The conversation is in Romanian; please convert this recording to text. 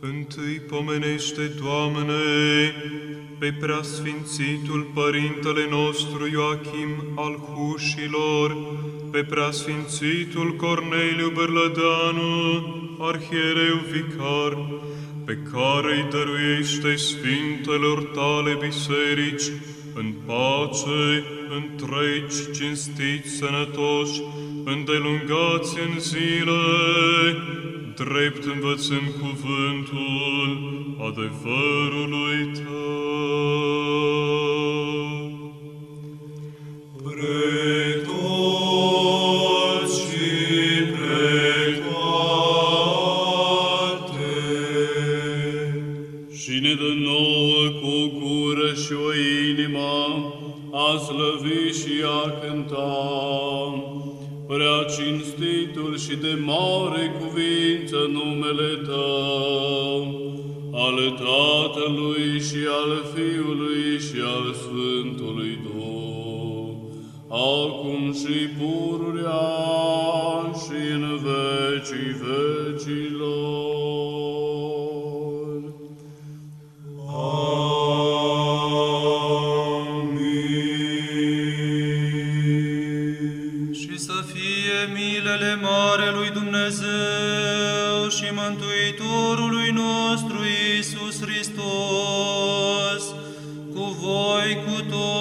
Întâi pomenește, Doamne, pe preasfințitul Părintele nostru Ioachim al Hușilor, pe preasfințitul Corneliu Bărlădeanu, arhiereu vicar, pe care îi dăruiește Sfintelor tale biserici, în pace, întregi, cinstiți, sănătoși, îndelungați în zile, drept învățând cuvântul adevărului tău. Pre ne dă nouă cu o gură și o inimă a slăvi și a cânta. Prea cinstitul și de mare cuvință numele Tău, al Tatălui și al Fiului și al Sfântului Duh, acum și pururea și în vecii vecilor. să fie milele Marelui Dumnezeu și Mântuitorului nostru Isus Hristos, cu voi cu toți